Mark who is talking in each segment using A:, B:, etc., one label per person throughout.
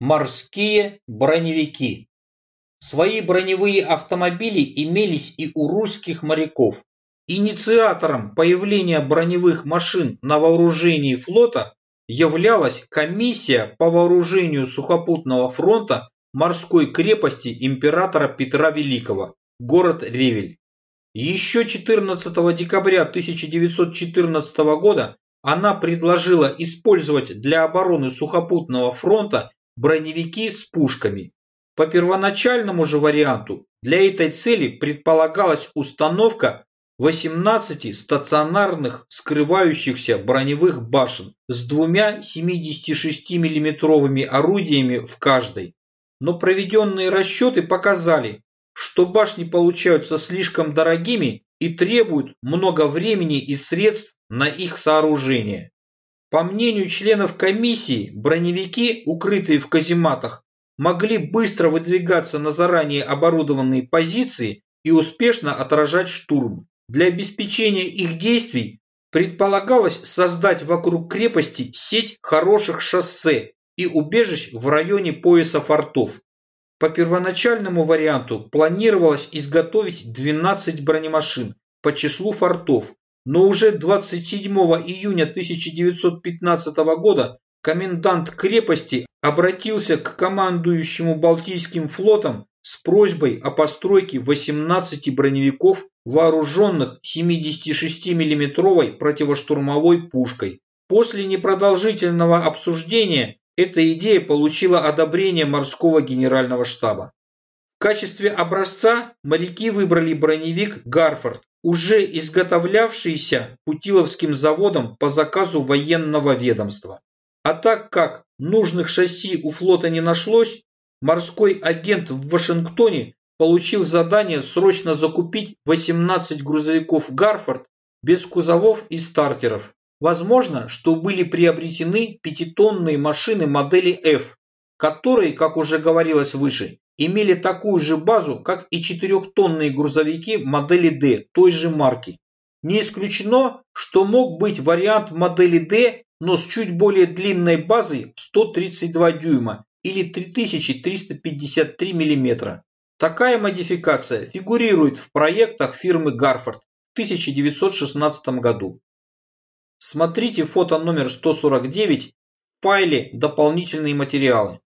A: Морские броневики. Свои броневые автомобили имелись и у русских моряков. Инициатором появления броневых машин на вооружении флота являлась комиссия по вооружению сухопутного фронта морской крепости императора Петра Великого, город Ревель. Еще 14 декабря 1914 года она предложила использовать для обороны сухопутного фронта броневики с пушками. По первоначальному же варианту для этой цели предполагалась установка 18 стационарных скрывающихся броневых башен с двумя 76 миллиметровыми орудиями в каждой. Но проведенные расчеты показали, что башни получаются слишком дорогими и требуют много времени и средств на их сооружение. По мнению членов комиссии, броневики, укрытые в казематах, могли быстро выдвигаться на заранее оборудованные позиции и успешно отражать штурм. Для обеспечения их действий предполагалось создать вокруг крепости сеть хороших шоссе и убежищ в районе пояса фортов. По первоначальному варианту планировалось изготовить 12 бронемашин по числу фортов, но уже 27 июня 1915 года комендант крепости обратился к командующему Балтийским флотом с просьбой о постройке 18 броневиков, вооруженных 76 миллиметровой противоштурмовой пушкой. После непродолжительного обсуждения эта идея получила одобрение морского генерального штаба. В качестве образца моряки выбрали броневик «Гарфорд», уже изготовлявшийся Путиловским заводом по заказу военного ведомства. А так как нужных шасси у флота не нашлось, морской агент в Вашингтоне получил задание срочно закупить 18 грузовиков «Гарфорд» без кузовов и стартеров. Возможно, что были приобретены пятитонные машины модели F, которые, как уже говорилось выше, имели такую же базу, как и четырехтонные грузовики модели D той же марки. Не исключено, что мог быть вариант модели D, но с чуть более длинной базой в 132 дюйма или 3353 мм. Такая модификация фигурирует в проектах фирмы Гарфорд в 1916 году. Смотрите фото номер 149 в файле «Дополнительные материалы».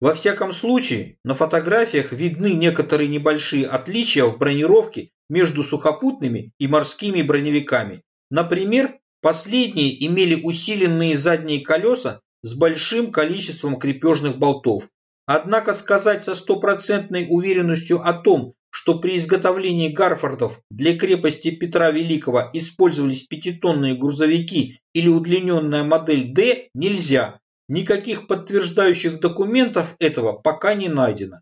A: Во всяком случае, на фотографиях видны некоторые небольшие отличия в бронировке между сухопутными и морскими броневиками. Например, последние имели усиленные задние колеса с большим количеством крепежных болтов. Однако сказать со стопроцентной уверенностью о том, что при изготовлении Гарфордов для крепости Петра Великого использовались пятитонные грузовики или удлиненная модель D, нельзя, Никаких подтверждающих документов этого пока не найдено.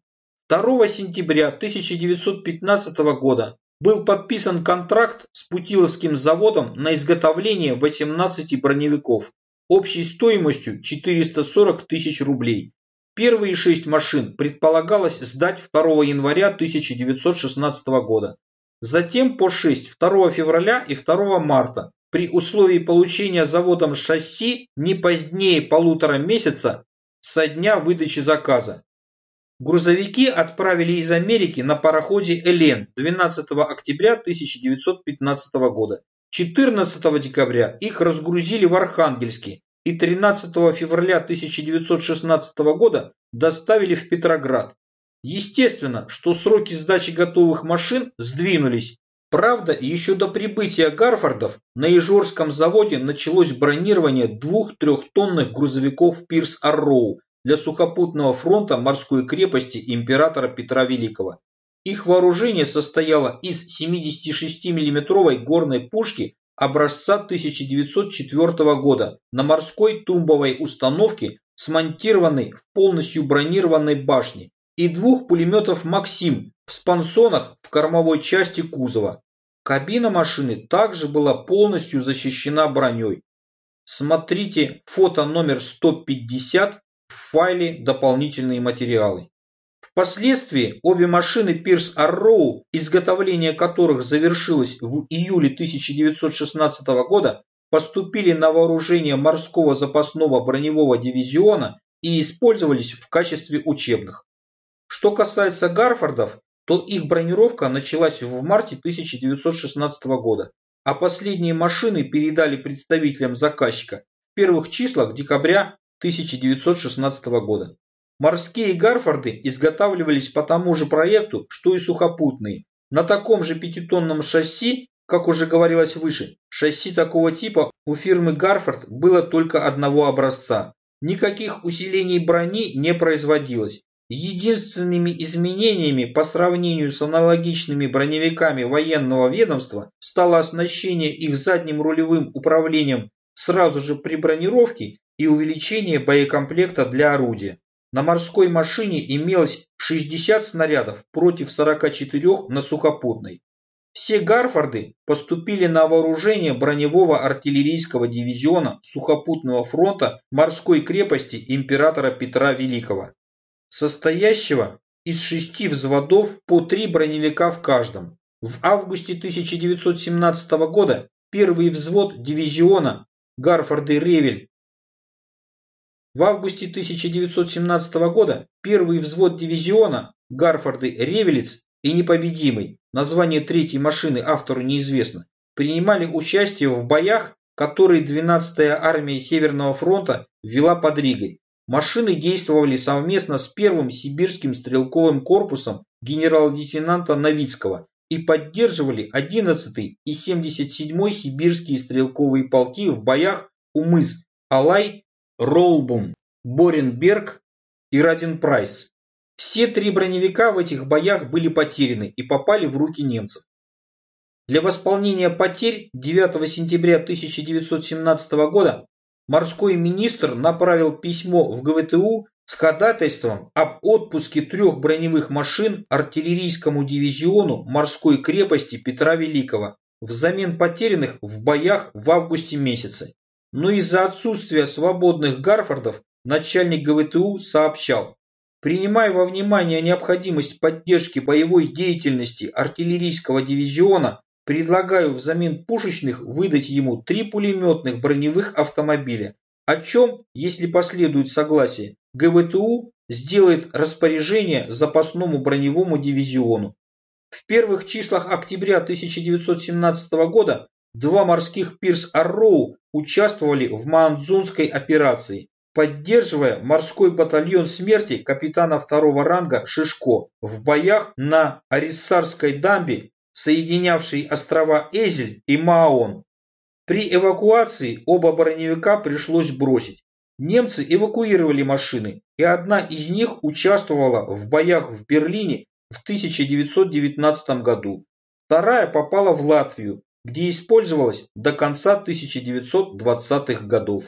A: 2 сентября 1915 года был подписан контракт с Путиловским заводом на изготовление 18 броневиков общей стоимостью 440 тысяч рублей. Первые шесть машин предполагалось сдать 2 января 1916 года. Затем по 6 2 февраля и 2 марта при условии получения заводом шасси не позднее полутора месяца со дня выдачи заказа. Грузовики отправили из Америки на пароходе «Элен» 12 октября 1915 года. 14 декабря их разгрузили в Архангельске и 13 февраля 1916 года доставили в Петроград. Естественно, что сроки сдачи готовых машин сдвинулись Правда, еще до прибытия Гарфордов на Ижорском заводе началось бронирование двух трехтонных грузовиков Пирс Арроу для сухопутного фронта морской крепости императора Петра Великого. Их вооружение состояло из 76 миллиметровой горной пушки образца 1904 года на морской тумбовой установке, смонтированной в полностью бронированной башне, и двух пулеметов «Максим» в спансонах в кормовой части кузова. Кабина машины также была полностью защищена броней. Смотрите фото номер 150 в файле «Дополнительные материалы». Впоследствии обе машины Пирс Арроу, изготовление которых завершилось в июле 1916 года, поступили на вооружение морского запасного броневого дивизиона и использовались в качестве учебных. Что касается Гарфордов, то их бронировка началась в марте 1916 года, а последние машины передали представителям заказчика в первых числах декабря 1916 года. Морские Гарфорды изготавливались по тому же проекту, что и сухопутные, на таком же пятитонном шасси, как уже говорилось выше, шасси такого типа у фирмы Гарфорд было только одного образца. Никаких усилений брони не производилось. Единственными изменениями по сравнению с аналогичными броневиками военного ведомства стало оснащение их задним рулевым управлением сразу же при бронировке и увеличение боекомплекта для орудия. На морской машине имелось 60 снарядов против 44 на сухопутной. Все Гарфорды поступили на вооружение броневого артиллерийского дивизиона сухопутного фронта морской крепости императора Петра Великого, состоящего из шести взводов по три броневика в каждом. В августе 1917 года первый взвод дивизиона Гарфорды Ревель в августе 1917 года первый взвод дивизиона Гарфорды Ревелец и Непобедимый, название третьей машины автору неизвестно, принимали участие в боях, которые 12-я армия Северного фронта вела под Ригой. Машины действовали совместно с первым сибирским стрелковым корпусом генерал-лейтенанта Новицкого и поддерживали 11-й и 77-й сибирские стрелковые полки в боях у мыс Алай Ролбум, Боренберг и Раденпрайс. Все три броневика в этих боях были потеряны и попали в руки немцев. Для восполнения потерь 9 сентября 1917 года морской министр направил письмо в ГВТУ с ходатайством об отпуске трех броневых машин артиллерийскому дивизиону морской крепости Петра Великого взамен потерянных в боях в августе месяце. Но из-за отсутствия свободных Гарфордов начальник ГВТУ сообщал, принимая во внимание необходимость поддержки боевой деятельности артиллерийского дивизиона, предлагаю взамен пушечных выдать ему три пулеметных броневых автомобиля, о чем, если последует согласие, ГВТУ сделает распоряжение запасному броневому дивизиону. В первых числах октября 1917 года Два морских пирс Арроу участвовали в Маанзунской операции, поддерживая морской батальон смерти капитана второго ранга Шишко в боях на Ариссарской дамбе, соединявшей острова Эзель и Маон. При эвакуации оба броневика пришлось бросить. Немцы эвакуировали машины, и одна из них участвовала в боях в Берлине в 1919 году. Вторая попала в Латвию, где использовалась до конца 1920-х годов.